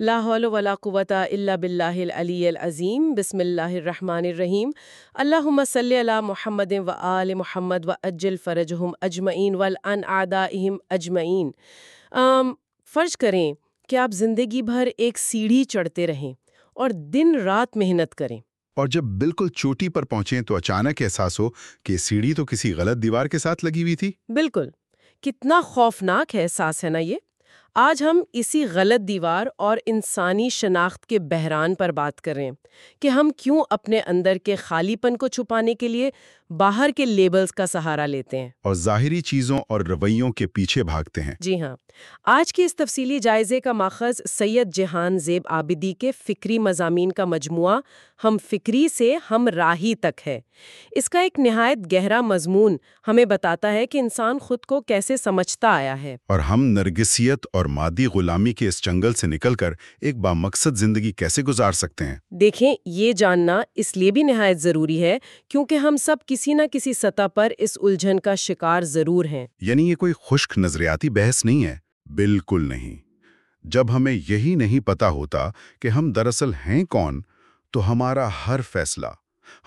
لا حول ولا قوة الا باللہ العلی العظیم بسم اللہ الرحمن الرحیم۔ اللہم صلی علی محمد و آل محمد و اجل فرجہم اجمعین والعن اعدائہم اجمعین۔ ام، فرض کریں کہ آپ زندگی بھر ایک سیڑھی چڑھتے رہیں اور دن رات محنت کریں۔ اور جب بالکل چوٹی پر پہنچیں تو اچانک احساس ہو کہ سیڑھی تو کسی غلط دیوار کے ساتھ لگی ہوئی تھی۔ بالکل۔ کتنا خوفناک احساس ہے نا یہ۔ آج ہم اسی غلط دیوار اور انسانی شناخت کے بحران پر بات کر رہے ہیں کہ ہم کیوں اپنے اندر کے خالی پن کو چھپانے کے لیے باہر کے لیبلز کا سہارا لیتے ہیں۔ اور ظاہری چیزوں اور رویوں کے پیچھے بھاگتے ہیں۔ جی ہاں۔ آج کے اس تفصیلی جائزے کا ماخذ سید جہان زیب آبدی کے فکری مضامین کا مجموعہ ہم فکری سے ہم راہی تک ہے۔ اس کا ایک نہایت گہرا مضمون ہمیں بتاتا ہے کہ انسان خود کو کیسے سمجھتا آیا ہے۔ اور ہم نرگسیت اور مادی غلامی کے اس جنگل سے نکل کر ایک بامقصد زندگی کیسے گزار سکتے ہیں؟ دیکھیں یہ جاننا اس لیے بھی نہایت ضروری ہے کیونکہ ہم سب کسی نہ کسی سطح پر اس الجھن کا شکار ضرور ہیں۔ یعنی یہ کوئی خشک نظریاتی بحث نہیں ہے۔ بالکل نہیں۔ جب ہمیں یہی نہیں پتا ہوتا کہ ہم دراصل ہیں کون تو ہمارا ہر فیصلہ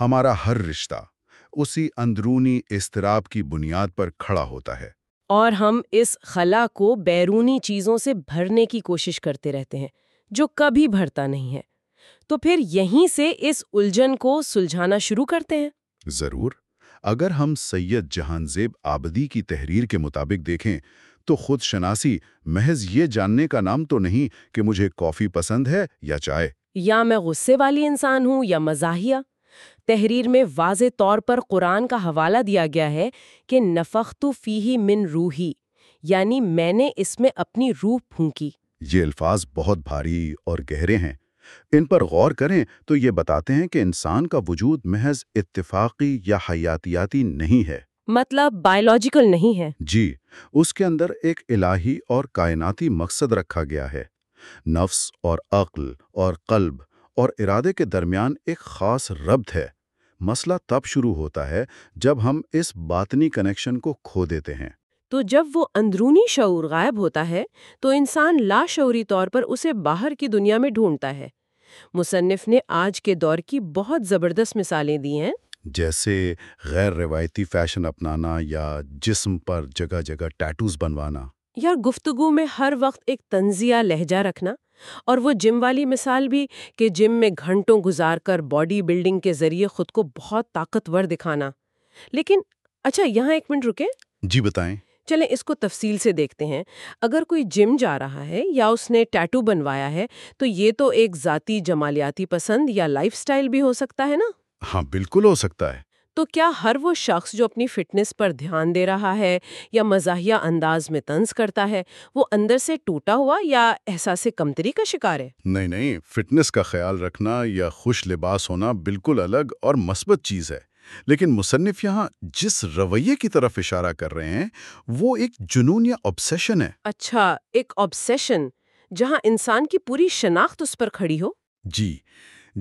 ہمارا ہر رشتہ اسی اندرونی اضطراب کی بنیاد پر کھڑا ہوتا ہے۔ اور ہم اس خلا کو بیرونی چیزوں سے بھرنے کی کوشش کرتے رہتے ہیں جو کبھی بھرتا نہیں ہے۔ تو پھر یہیں سے اس الجھن کو سلجھانا شروع کرتے ہیں؟ ضرور۔ اگر ہم سید جہان زیب آبدی کی تحریر کے مطابق دیکھیں تو خود شناسی محض یہ جاننے کا نام تو نہیں کہ مجھے کافی پسند ہے یا چائے یا میں غصے والی انسان ہوں یا مزاحیہ۔ تحریر میں واضح طور پر قرآن کا حوالہ دیا گیا ہے کہ نفخت فیہ من روحی یعنی میں نے اس میں اپنی روح پھونکی۔ یہ الفاظ بہت بھاری اور گہرے ہیں۔ ان پر غور کریں تو یہ بتاتے ہیں کہ انسان کا وجود محض اتفاقی یا حیاتیاتی نہیں ہے۔ مطلب بائیولوجیکل نہیں ہے۔ جی اس کے اندر ایک الہی اور کائناتی مقصد رکھا گیا ہے۔ نفس اور عقل اور قلب اور ارادے کے درمیان ایک خاص ربط ہے۔ مسئلہ تب شروع ہوتا ہے جب ہم اس باطنی کنیکشن کو کھو دیتے ہیں۔ تو جب وہ اندرونی شعور غائب ہوتا ہے تو انسان لاشعوری طور پر اسے باہر کی دنیا میں ڈھونڈتا ہے۔ مصنف نے آج کے دور کی بہت زبردست مثالیں دی ہیں۔ جیسے غیر روایتی فیشن اپنانا یا جسم پر جگہ جگہ ٹیٹوز بنوانا۔ یا گفتگو میں ہر وقت ایک تنزیہ لہجہ رکھنا۔ اور وہ جم والی مثال بھی کہ جم میں گھنٹوں گزار کر باڈی بلڈنگ کے ذریعے خود کو بہت طاقتور دکھانا۔ لیکن اچھا یہاں ایک منٹ رکے جی بتائیں۔ چلیں اس کو تفصیل سے دیکھتے ہیں۔ اگر کوئی جم جا رہا ہے یا اس نے ٹیٹو بنوایا ہے تو یہ تو ایک ذاتی جمالیاتی پسند یا لائف سٹائل بھی ہو سکتا ہے نا؟ ہاں بالکل ہو سکتا ہے۔ تو کیا ہر وہ شخص جو اپنی فٹنس پر دھیان دے رہا ہے یا مزاحیہ انداز میں طنز کرتا ہے وہ اندر سے ٹوٹا ہوا یا احساس کمتری کا شکار ہے؟ نہیں نہیں فٹنس کا خیال رکھنا یا خوش لباس ہونا بالکل الگ اور مثبت چیز ہے۔ لیکن مصنف یہاں جس رویے کی طرف اشارہ کر رہے ہیں وہ ایک جنون یا obsession ہے۔ اچھا ایک آبسیشن جہاں انسان کی پوری شناخت اس پر کھڑی ہو؟ جی۔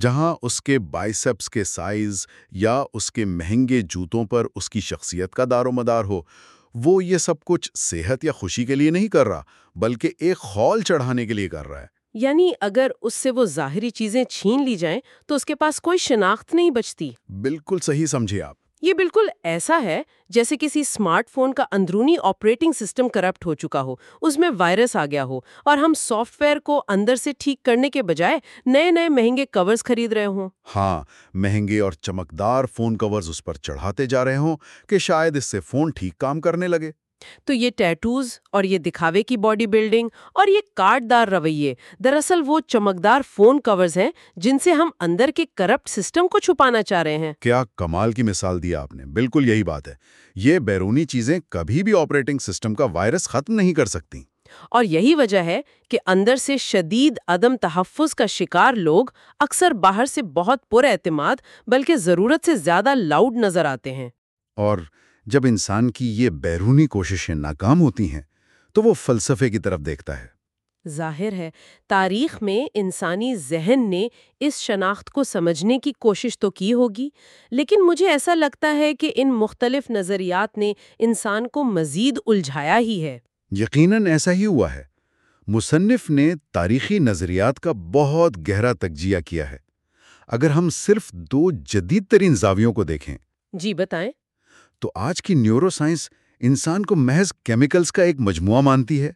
جہاں اس کے بائسپس کے سائز یا اس کے مہنگے جوتوں پر اس کی شخصیت کا دار و مدار ہو وہ یہ سب کچھ صحت یا خوشی کے لیے نہیں کر رہا بلکہ ایک خول چڑھانے کے لیے کر رہا ہے۔ یعنی اگر اس سے وہ ظاہری چیزیں چھین لی جائیں تو اس کے پاس کوئی شناخت نہیں بچتی۔ بالکل صحیح سمجھے آپ۔ یہ بالکل ایسا ہے جیسے کسی اسمارٹ فون کا اندرونی آپریٹنگ سسٹم کرپٹ ہو چکا ہو، اس میں وائرس آ گیا ہو اور ہم سافٹ ویئر کو اندر سے ٹھیک کرنے کے بجائے نئے نئے مہنگے کورز خرید رہے ہوں۔ ہاں مہنگے اور چمکدار فون کورز اس پر چڑھاتے جا رہے ہوں کہ شاید اس سے فون ٹھیک کام کرنے لگے۔ تو یہ ٹیٹوز اور یہ دکھاوے کی باڈی بلڈنگ اور یہ کاٹ دار رویے دراصل وہ چمکدار فون کورز ہیں جن سے ہم اندر کے کرپٹ سسٹم کو چھپانا چاہ رہے ہیں۔ کیا کمال کی مثال دی آپ نے؟ بالکل یہی بات ہے۔ یہ بیرونی چیزیں کبھی بھی آپریٹنگ سسٹم کا وائرس ختم نہیں کر سکتی اور یہی وجہ ہے کہ اندر سے شدید عدم تحفظ کا شکار لوگ اکثر باہر سے بہت پر اعتماد بلکہ ضرورت سے زیادہ لاؤڈ نظر آتے ہیں۔ اور جب انسان کی یہ بیرونی کوششیں ناکام ہوتی ہیں تو وہ فلسفے کی طرف دیکھتا ہے۔ ظاہر ہے تاریخ میں انسانی ذہن نے اس شناخت کو سمجھنے کی کوشش تو کی ہوگی لیکن مجھے ایسا لگتا ہے کہ ان مختلف نظریات نے انسان کو مزید الجھایا ہی ہے۔ یقیناً ایسا ہی ہوا ہے۔ مصنف نے تاریخی نظریات کا بہت گہرا تجزیہ کیا ہے۔ اگر ہم صرف دو جدید ترین زاویوں کو دیکھیں۔ جی بتائیں۔ تو آج کی نیورو سائنس انسان کو محض کیمیکلز کا ایک مجموعہ مانتی ہے۔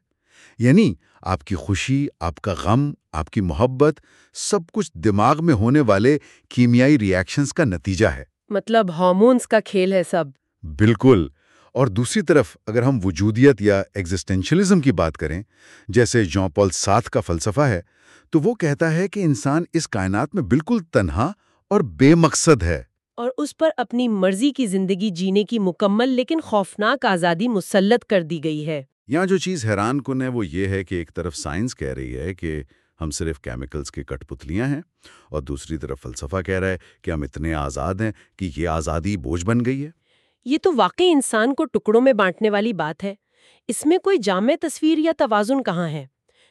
یعنی آپ کی خوشی آپ کا غم آپ کی محبت سب کچھ دماغ میں ہونے والے کیمیائی ری ایکشنز کا نتیجہ ہے۔ مطلب ہارمونز کا کھیل ہے سب۔ بالکل۔ اور دوسری طرف اگر ہم وجودیت یا ایگزسٹینشلزم کی بات کریں جیسے جان پال ساتھ کا فلسفہ ہے تو وہ کہتا ہے کہ انسان اس کائنات میں بالکل تنہا اور بے مقصد ہے۔ اور اس پر اپنی مرضی کی زندگی جینے کی مکمل لیکن خوفناک آزادی مسلط کر دی گئی ہے۔ یہاں جو چیز حیران کن ہے وہ یہ ہے کہ ایک طرف سائنس کہہ رہی ہے کہ ہم صرف کیمیکلز کی کٹ پتلیاں ہیں اور دوسری طرف فلسفہ کہہ رہا ہے کہ ہم اتنے آزاد ہیں کہ یہ آزادی بوجھ بن گئی ہے۔ یہ تو واقعی انسان کو ٹکڑوں میں بانٹنے والی بات ہے۔ اس میں کوئی جامع تصویر یا توازن کہاں ہے؟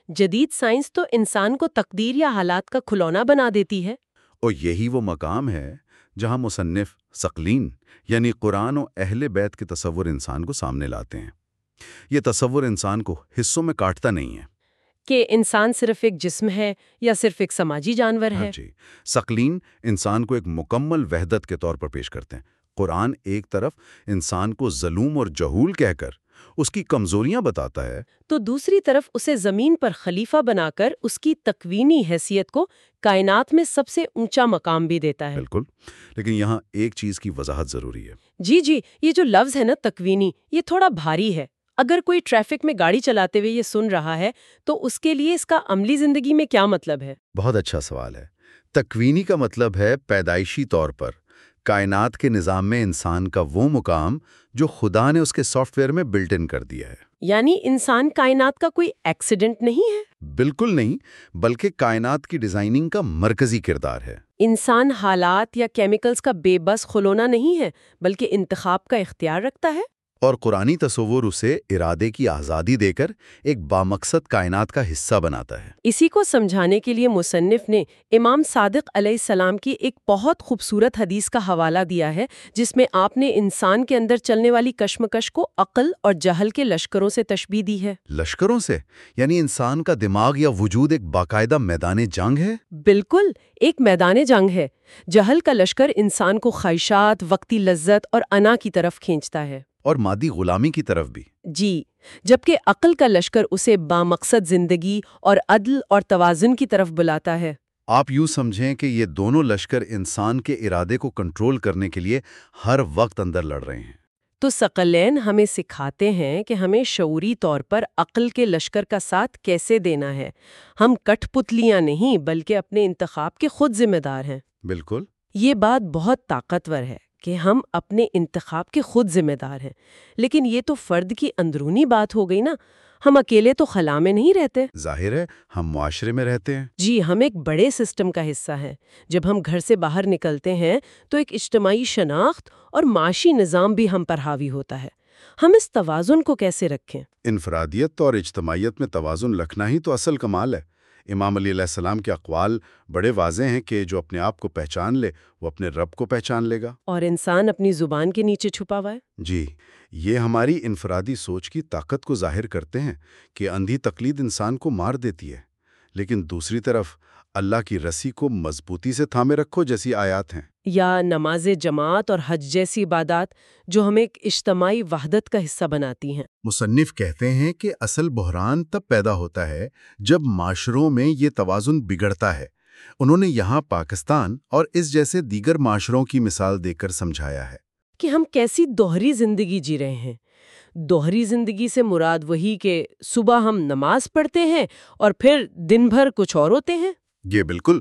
جدید سائنس تو انسان کو تقدیر یا حالات کا کھلونا بنا دیتی ہے۔ اور یہی وہ مقام ہے جہاں مصنف ثقلین یعنی قرآن و اہل بیت کے تصور انسان کو سامنے لاتے ہیں۔ یہ تصور انسان کو حصوں میں کاٹتا نہیں ہے۔ کہ انسان صرف ایک جسم ہے یا صرف ایک سماجی جانور ہے؟ ہاں جی ثقلین انسان کو ایک مکمل وحدت کے طور پر پیش کرتے ہیں۔ قرآن ایک طرف انسان کو ظلوم اور جہول کہہ کر اس کی کمزوریاں بتاتا ہے۔ تو دوسری طرف اسے زمین پر خلیفہ بنا کر اس کی تکوینی حیثیت کو کائنات میں سب سے اونچا مقام بھی دیتا ہے۔ بالکل۔ لیکن یہاں ایک چیز کی وضاحت ضروری ہے۔ جی جی یہ جو لفظ ہے نا تکوینی یہ تھوڑا بھاری ہے۔ اگر کوئی ٹریفک میں گاڑی چلاتے ہوئے یہ سن رہا ہے تو اس کے لیے اس کا عملی زندگی میں کیا مطلب ہے؟ بہت اچھا سوال ہے۔ تکوینی کا مطلب ہے پیدائشی طور پر کائنات کے نظام میں انسان کا وہ مقام جو خدا نے اس کے سافٹ ویئر میں بلٹ ان کر دیا ہے۔ یعنی انسان کائنات کا کوئی ایکسیڈنٹ نہیں ہے؟ بالکل نہیں بلکہ کائنات کی ڈیزائننگ کا مرکزی کردار ہے۔ انسان حالات یا کیمیکلز کا بے بس کھلونا نہیں ہے بلکہ انتخاب کا اختیار رکھتا ہے۔ اور قرآنی تصور اسے ارادے کی آزادی دے کر ایک بامقصد کائنات کا حصہ بناتا ہے۔ اسی کو سمجھانے کے لیے مصنف نے امام صادق علیہ السلام کی ایک بہت خوبصورت حدیث کا حوالہ دیا ہے جس میں آپ نے انسان کے اندر چلنے والی کشمکش کو عقل اور جہل کے لشکروں سے تشبیح دی ہے۔ لشکروں سے؟ یعنی انسان کا دماغ یا وجود ایک باقاعدہ میدان جنگ ہے؟ بالکل ایک میدان جنگ ہے۔ جہل کا لشکر انسان کو خواہشات وقتی لذت اور انا کی طرف کھینچتا ہے۔ اور مادی غلامی کی طرف بھی۔ جی جبکہ عقل کا لشکر اسے بامقصد زندگی اور عدل اور توازن کی طرف بلاتا ہے۔ آپ یوں سمجھیں کہ یہ دونوں لشکر انسان کے ارادے کو کنٹرول کرنے کے لیے ہر وقت اندر لڑ رہے ہیں۔ تو ثقلین ہمیں سکھاتے ہیں کہ ہمیں شعوری طور پر عقل کے لشکر کا ساتھ کیسے دینا ہے۔ ہم کٹھ پتلیاں نہیں بلکہ اپنے انتخاب کے خود ذمہ دار ہیں۔ بالکل۔ یہ بات بہت طاقتور ہے۔ کہ ہم اپنے انتخاب کے خود ذمہ دار ہیں۔ لیکن یہ تو فرد کی اندرونی بات ہو گئی نا۔ ہم اکیلے تو خلا میں نہیں رہتے۔ ظاہر ہے ہم معاشرے میں رہتے ہیں۔ جی ہم ایک بڑے سسٹم کا حصہ ہیں۔ جب ہم گھر سے باہر نکلتے ہیں تو ایک اجتماعی شناخت اور معاشی نظام بھی ہم پر حاوی ہوتا ہے۔ ہم اس توازن کو کیسے رکھیں؟ انفرادیت اور اجتماعیت میں توازن رکھنا ہی تو اصل کمال ہے۔ امام علی علیہ السلام کے اقوال بڑے واضح ہیں کہ جو اپنے آپ کو پہچان لے وہ اپنے رب کو پہچان لے گا۔ اور انسان اپنی زبان کے نیچے چھپا ہوا ہے؟ جی یہ ہماری انفرادی سوچ کی طاقت کو ظاہر کرتے ہیں کہ اندھی تقلید انسان کو مار دیتی ہے۔ لیکن دوسری طرف اللہ کی رسی کو مضبوطی سے تھامے رکھو جیسی آیات ہیں۔ یا نماز جماعت اور حج جیسی عبادات جو ہمیں ایک اجتماعی وحدت کا حصہ بناتی ہیں۔ مصنف کہتے ہیں کہ اصل بحران تب پیدا ہوتا ہے جب معاشروں میں یہ توازن بگڑتا ہے۔ انہوں نے یہاں پاکستان اور اس جیسے دیگر معاشروں کی مثال دے کر سمجھایا ہے۔ کہ ہم کیسی دوہری زندگی جی رہے ہیں۔ دوہری زندگی سے مراد وہی کہ صبح ہم نماز پڑھتے ہیں اور پھر دن بھر کچھ اور ہوتے ہیں۔ یہ بالکل۔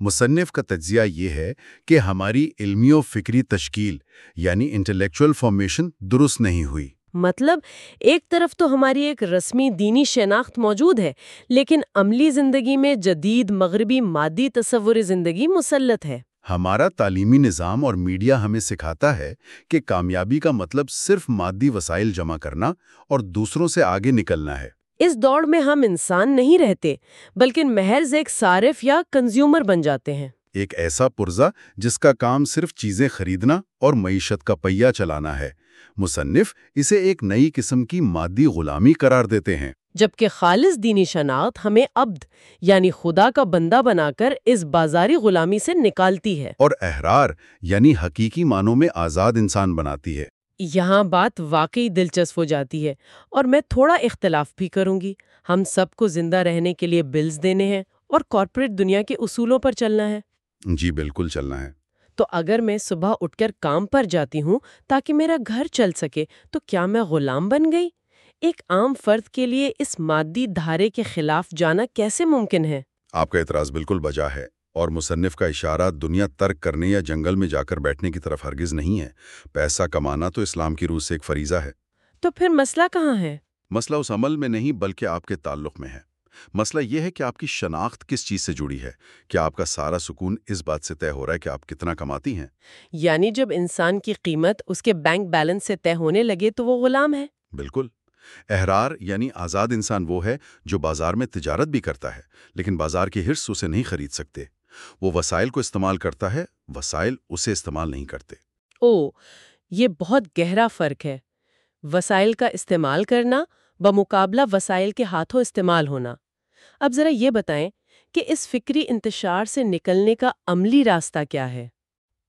مصنف کا تجزیہ یہ ہے کہ ہماری علمی و فکری تشکیل یعنی انٹلیکچوئل فارمیشن درست نہیں ہوئی۔ مطلب ایک طرف تو ہماری ایک رسمی دینی شناخت موجود ہے لیکن عملی زندگی میں جدید مغربی مادی تصور زندگی مسلط ہے۔ ہمارا تعلیمی نظام اور میڈیا ہمیں سکھاتا ہے کہ کامیابی کا مطلب صرف مادی وسائل جمع کرنا اور دوسروں سے آگے نکلنا ہے۔ اس دوڑ میں ہم انسان نہیں رہتے بلکہ محض ایک صارف یا کنزیومر بن جاتے ہیں۔ ایک ایسا پرزہ جس کا کام صرف چیزیں خریدنا اور معیشت کا پہیہ چلانا ہے۔ مصنف اسے ایک نئی قسم کی مادی غلامی قرار دیتے ہیں۔ جبکہ خالص دینی شناخت ہمیں عبد یعنی خدا کا بندہ بنا کر اس بازاری غلامی سے نکالتی ہے۔ اور احرار یعنی حقیقی معنوں میں آزاد انسان بناتی ہے۔ یہاں بات واقعی دلچسپ ہو جاتی ہے اور میں تھوڑا اختلاف بھی کروں گی۔ ہم سب کو زندہ رہنے کے لیے بلز دینے ہیں اور کارپوریٹ دنیا کے اصولوں پر چلنا ہے۔ جی بالکل چلنا ہے۔ تو اگر میں صبح اٹھ کر کام پر جاتی ہوں تاکہ میرا گھر چل سکے تو کیا میں غلام بن گئی؟ ایک عام فرد کے لیے اس مادی دھارے کے خلاف جانا کیسے ممکن ہے؟ آپ کا اعتراض بالکل بجا ہے۔ اور مصنف کا اشارہ دنیا ترک کرنے یا جنگل میں جا کر بیٹھنے کی طرف ہرگز نہیں ہے۔ پیسہ کمانا تو اسلام کی روح سے ایک فریضہ ہے۔ تو پھر مسئلہ کہاں ہے؟ مسئلہ اس عمل میں نہیں بلکہ آپ کے تعلق میں ہے۔ مسئلہ یہ ہے کہ آپ کی شناخت کس چیز سے جڑی ہے۔ کیا آپ کا سارا سکون اس بات سے طے ہو رہا ہے کہ آپ کتنا کماتی ہیں؟ یعنی جب انسان کی قیمت اس کے بینک بیلنس سے طے ہونے لگے تو وہ غلام ہے۔ بالکل۔ احرار یعنی آزاد انسان وہ ہے جو بازار میں تجارت بھی کرتا ہے لیکن بازار کی ہرس اسے نہیں خرید سکتے۔ وہ وسائل کو استعمال کرتا ہے وسائل اسے استعمال نہیں کرتے۔ او یہ بہت گہرا فرق ہے۔ وسائل کا استعمال کرنا بمقابلہ وسائل کے ہاتھوں استعمال ہونا۔ اب ذرا یہ بتائیں کہ اس فکری انتشار سے نکلنے کا عملی راستہ کیا ہے۔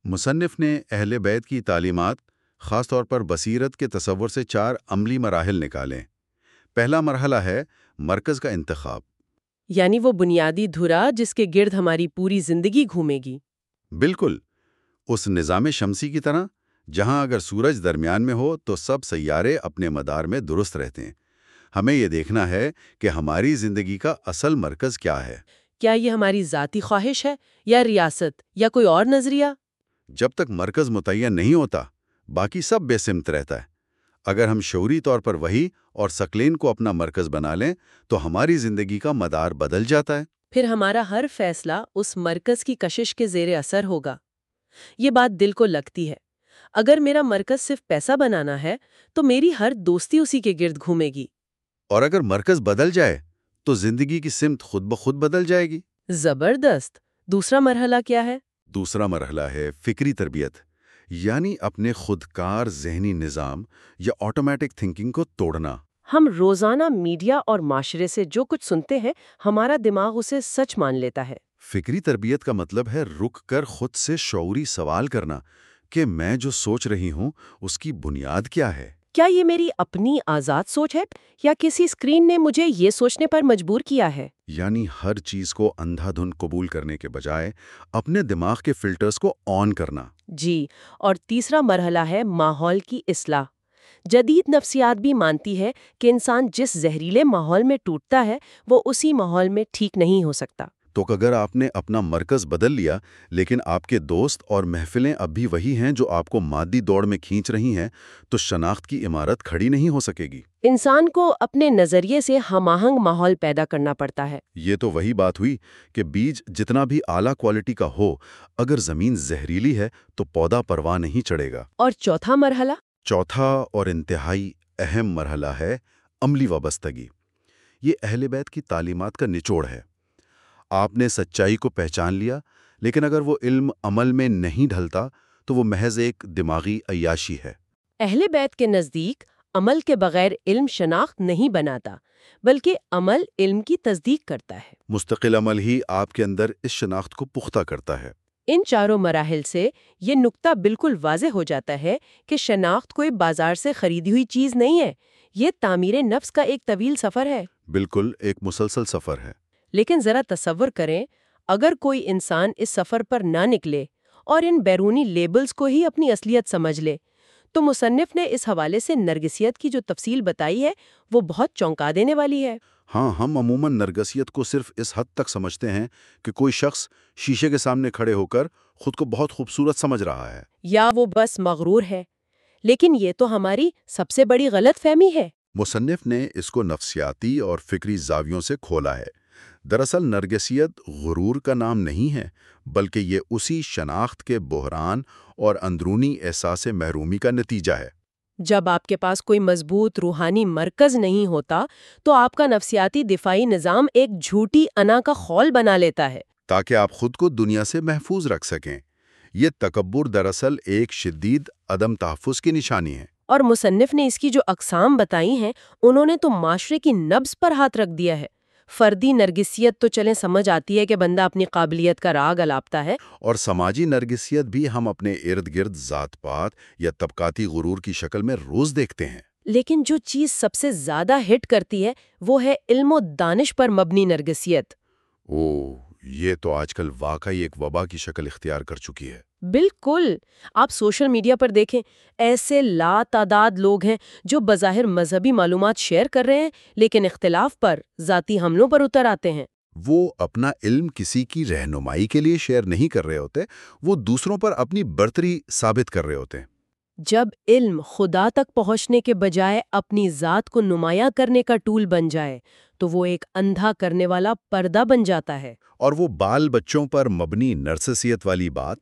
مصنف نے اہل بیت کی تعلیمات خاص طور پر بصیرت کے تصور سے چار عملی مراحل نکالیں۔ پہلا مرحلہ ہے مرکز کا انتخاب۔ یعنی وہ بنیادی دھرا جس کے گرد ہماری پوری زندگی گھومے گی۔ بالکل۔ اس نظام شمسی کی طرح جہاں اگر سورج درمیان میں ہو تو سب سیارے اپنے مدار میں درست رہتے ہیں۔ ہمیں یہ دیکھنا ہے کہ ہماری زندگی کا اصل مرکز کیا ہے۔ کیا یہ ہماری ذاتی خواہش ہے یا ریاست یا کوئی اور نظریہ؟ جب تک مرکز متعین نہیں ہوتا باقی سب بے سمت رہتا ہے۔ اگر ہم شعوری طور پر وہی اور سکلین کو اپنا مرکز بنا لیں تو ہماری زندگی کا مدار بدل جاتا ہے۔ پھر ہمارا ہر فیصلہ اس مرکز کی کشش کے زیر اثر ہوگا۔ یہ بات دل کو لگتی ہے۔ اگر میرا مرکز صرف پیسہ بنانا ہے تو میری ہر دوستی اسی کے گرد گھومے گی۔ اور اگر مرکز بدل جائے تو زندگی کی سمت خود بخود بدل جائے گی۔ زبردست! دوسرا مرحلہ کیا ہے؟ دوسرا مرحلہ ہے فکری تربیت۔ یعنی اپنے خودکار ذہنی نظام یا آٹومیٹک تھنکنگ کو توڑنا۔ ہم روزانہ میڈیا اور معاشرے سے جو کچھ سنتے ہیں ہمارا دماغ اسے سچ مان لیتا ہے۔ فکری تربیت کا مطلب ہے رک کر خود سے شعوری سوال کرنا کہ میں جو سوچ رہی ہوں اس کی بنیاد کیا ہے؟ کیا یہ میری اپنی آزاد سوچ ہے یا کسی اسکرین نے مجھے یہ سوچنے پر مجبور کیا ہے؟ یعنی ہر چیز کو اندھا دھن قبول کرنے کے بجائے اپنے دماغ کے فلٹرز کو آن کرنا۔ جی اور تیسرا مرحلہ ہے ماحول کی اصلاح۔ جدید نفسیات بھی مانتی ہے کہ انسان جس زہریلے ماحول میں ٹوٹتا ہے وہ اسی ماحول میں ٹھیک نہیں ہو سکتا۔ تو اگر آپ نے اپنا مرکز بدل لیا لیکن آپ کے دوست اور محفلیں اب بھی وہی ہیں جو آپ کو مادی دوڑ میں کھینچ رہی ہیں تو شناخت کی عمارت کھڑی نہیں ہو سکے گی۔ انسان کو اپنے نظریے سے ہم آہنگ ماحول پیدا کرنا پڑتا ہے۔ یہ تو وہی بات ہوئی کہ بیج جتنا بھی اعلیٰ کوالٹی کا ہو اگر زمین زہریلی ہے تو پودا پرواہ نہیں چڑھے گا۔ اور چوتھا مرحلہ؟ چوتھا اور انتہائی اہم مرحلہ ہے عملی وابستگی۔ یہ اہل بیت کی تعلیمات کا نچوڑ ہے۔ آپ نے سچائی کو پہچان لیا لیکن اگر وہ علم عمل میں نہیں ڈھلتا تو وہ محض ایک دماغی عیاشی ہے۔ اہل بیت کے نزدیک عمل کے بغیر علم شناخت نہیں بناتا بلکہ عمل علم کی تصدیق کرتا ہے۔ مستقل عمل ہی آپ کے اندر اس شناخت کو پختہ کرتا ہے۔ ان چاروں مراحل سے یہ نقطہ بالکل واضح ہو جاتا ہے کہ شناخت کوئی بازار سے خریدی ہوئی چیز نہیں ہے یہ تعمیر نفس کا ایک طویل سفر ہے۔ بالکل ایک مسلسل سفر ہے۔ لیکن ذرا تصور کریں اگر کوئی انسان اس سفر پر نہ نکلے اور ان بیرونی لیبلز کو ہی اپنی اصلیت سمجھ لے تو مصنف نے اس حوالے سے نرگسیت کی جو تفصیل بتائی ہے وہ بہت چونکا دینے والی ہے۔ ہاں ہم عموماً نرگسیت کو صرف اس حد تک سمجھتے ہیں کہ کوئی شخص شیشے کے سامنے کھڑے ہو کر خود کو بہت خوبصورت سمجھ رہا ہے۔ یا وہ بس مغرور ہے۔ لیکن یہ تو ہماری سب سے بڑی غلط فہمی ہے۔ مصنف نے اس کو نفسیاتی اور فکری زاویوں سے کھولا ہے۔ دراصل نرگسیت غرور کا نام نہیں ہے بلکہ یہ اسی شناخت کے بحران اور اندرونی احساس محرومی کا نتیجہ ہے۔ جب آپ کے پاس کوئی مضبوط روحانی مرکز نہیں ہوتا تو آپ کا نفسیاتی دفاعی نظام ایک جھوٹی انا کا خول بنا لیتا ہے۔ تاکہ آپ خود کو دنیا سے محفوظ رکھ سکیں۔ یہ تکبر دراصل ایک شدید عدم تحفظ کی نشانی ہے۔ اور مصنف نے اس کی جو اقسام بتائی ہیں انہوں نے تو معاشرے کی نبز پر ہاتھ رکھ دیا ہے۔ فردی نرگسیت تو چلیں سمجھ آتی ہے کہ بندہ اپنی قابلیت کا راگ الاپتا ہے۔ اور سماجی نرگسیت بھی ہم اپنے ارد گرد ذات پات یا طبقاتی غرور کی شکل میں روز دیکھتے ہیں۔ لیکن جو چیز سب سے زیادہ ہٹ کرتی ہے وہ ہے علم و دانش پر مبنی نرگسیت۔ او یہ تو آج کل واقعی ایک وبا کی شکل اختیار کر چکی ہے۔ بالکل۔ آپ سوشل میڈیا پر دیکھیں ایسے لا تعداد لوگ ہیں جو بظاہر مذہبی معلومات شیئر کر رہے ہیں لیکن اختلاف پر ذاتی حملوں پر اتر آتے ہیں۔ وہ اپنا علم کسی کی رہنمائی کے لیے شیئر نہیں کر رہے ہوتے وہ دوسروں پر اپنی برتری ثابت کر رہے ہوتے ہیں۔ جب علم خدا تک پہنچنے کے بجائے اپنی ذات کو نمایاں کرنے کا ٹول بن جائے تو وہ ایک اندھا کرنے والا پردہ بن جاتا ہے۔ اور وہ بال بچوں پر مبنی نرسسیت والی بات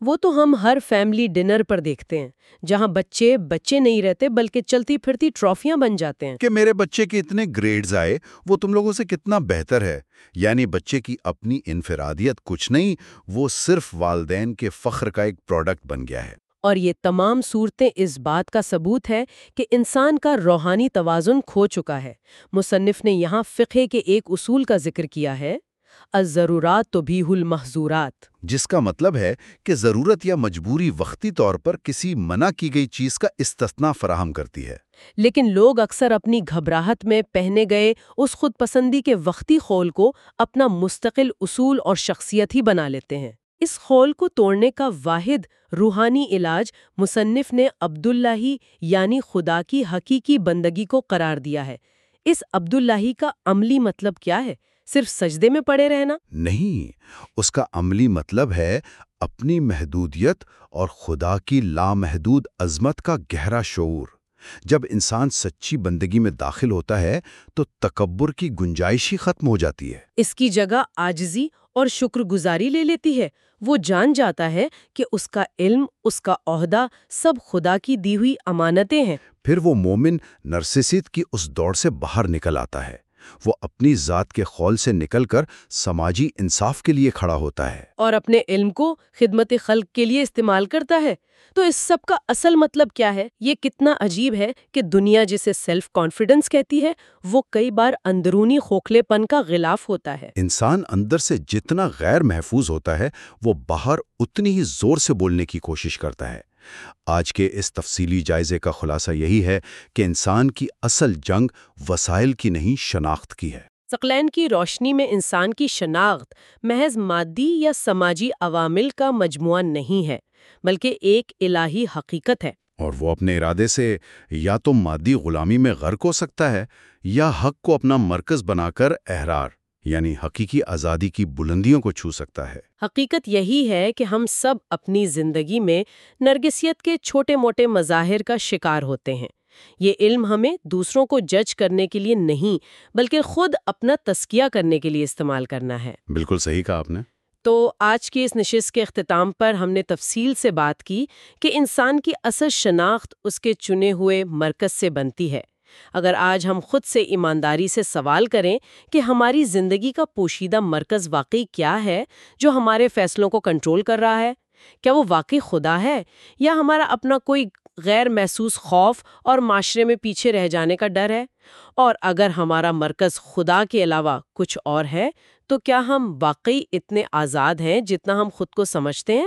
وہ تو ہم ہر فیملی ڈنر پر دیکھتے ہیں جہاں بچے بچے نہیں رہتے بلکہ چلتی پھرتی ٹرافیاں بن جاتے ہیں۔ کہ میرے بچے کے اتنے گریڈز آئے وہ تم لوگوں سے کتنا بہتر ہے۔ یعنی بچے کی اپنی انفرادیت کچھ نہیں وہ صرف والدین کے فخر کا ایک پروڈکٹ بن گیا ہے۔ اور یہ تمام صورتیں اس بات کا ثبوت ہے کہ انسان کا روحانی توازن کھو چکا ہے۔ مصنف نے یہاں فقہ کے ایک اصول کا ذکر کیا ہے۔ الضرورات تو بھی المحظورات۔ جس کا مطلب ہے کہ ضرورت یا مجبوری وقتی طور پر کسی منع کی گئی چیز کا استثنا فراہم کرتی ہے۔ لیکن لوگ اکثر اپنی گھبراہٹ میں پہنے گئے اس خود پسندی کے وقتی خول کو اپنا مستقل اصول اور شخصیت ہی بنا لیتے ہیں۔ اس خول کو توڑنے کا واحد روحانی علاج مصنف نے عبداللہی یعنی خدا کی حقیقی بندگی کو قرار دیا ہے۔ اس عبداللہی کا عملی مطلب کیا ہے؟ صرف سجدے میں پڑے رہنا؟ نہیں اس کا عملی مطلب ہے اپنی محدودیت اور خدا کی لامحدود عظمت کا گہرا شعور۔ جب انسان سچی بندگی میں داخل ہوتا ہے تو تکبر کی گنجائش ہی ختم ہو جاتی ہے۔ اس کی جگہ آجزی اور شکر گزاری لے لیتی ہے۔ وہ جان جاتا ہے کہ اس کا علم اس کا عہدہ سب خدا کی دی ہوئی امانتیں ہیں۔ پھر وہ مومن نرسست کی اس دوڑ سے باہر نکل آتا ہے۔ وہ اپنی ذات کے خول سے نکل کر سماجی انصاف کے لیے کھڑا ہوتا ہے۔ اور اپنے علم کو خدمت خلق کے لیے استعمال کرتا ہے۔ تو اس سب کا اصل مطلب کیا ہے؟ یہ کتنا عجیب ہے کہ دنیا جسے سیلف کانفیڈنس کہتی ہے وہ کئی بار اندرونی خوکھلے پن کا غلاف ہوتا ہے۔ انسان اندر سے جتنا غیر محفوظ ہوتا ہے وہ باہر اتنی ہی زور سے بولنے کی کوشش کرتا ہے۔ آج کے اس تفصیلی جائزے کا خلاصہ یہی ہے کہ انسان کی اصل جنگ وسائل کی نہیں شناخت کی ہے۔ ثقلین کی روشنی میں انسان کی شناخت محض مادی یا سماجی عوامل کا مجموعہ نہیں ہے بلکہ ایک الہی حقیقت ہے۔ اور وہ اپنے ارادے سے یا تو مادی غلامی میں غرق ہو سکتا ہے یا حق کو اپنا مرکز بنا کر احرار۔ یعنی حقیقی آزادی کی بلندیوں کو چھو سکتا ہے۔ حقیقت یہی ہے کہ ہم سب اپنی زندگی میں نرگسیت کے چھوٹے موٹے مظاہر کا شکار ہوتے ہیں۔ یہ علم ہمیں دوسروں کو جج کرنے کے لیے نہیں بلکہ خود اپنا تسکیہ کرنے کے لیے استعمال کرنا ہے۔ بالکل صحیح کہا آپ نے۔ تو آج کی اس نشست کے اختتام پر ہم نے تفصیل سے بات کی کہ انسان کی اصل شناخت اس کے چنے ہوئے مرکز سے بنتی ہے۔ اگر آج ہم خود سے ایمانداری سے سوال کریں کہ ہماری زندگی کا پوشیدہ مرکز واقعی کیا ہے جو ہمارے فیصلوں کو کنٹرول کر رہا ہے؟ کیا وہ واقعی خدا ہے یا ہمارا اپنا کوئی غیر محسوس خوف اور معاشرے میں پیچھے رہ جانے کا ڈر ہے؟ اور اگر ہمارا مرکز خدا کے علاوہ کچھ اور ہے، تو کیا ہم واقعی اتنے آزاد ہیں جتنا ہم خود کو سمجھتے ہیں؟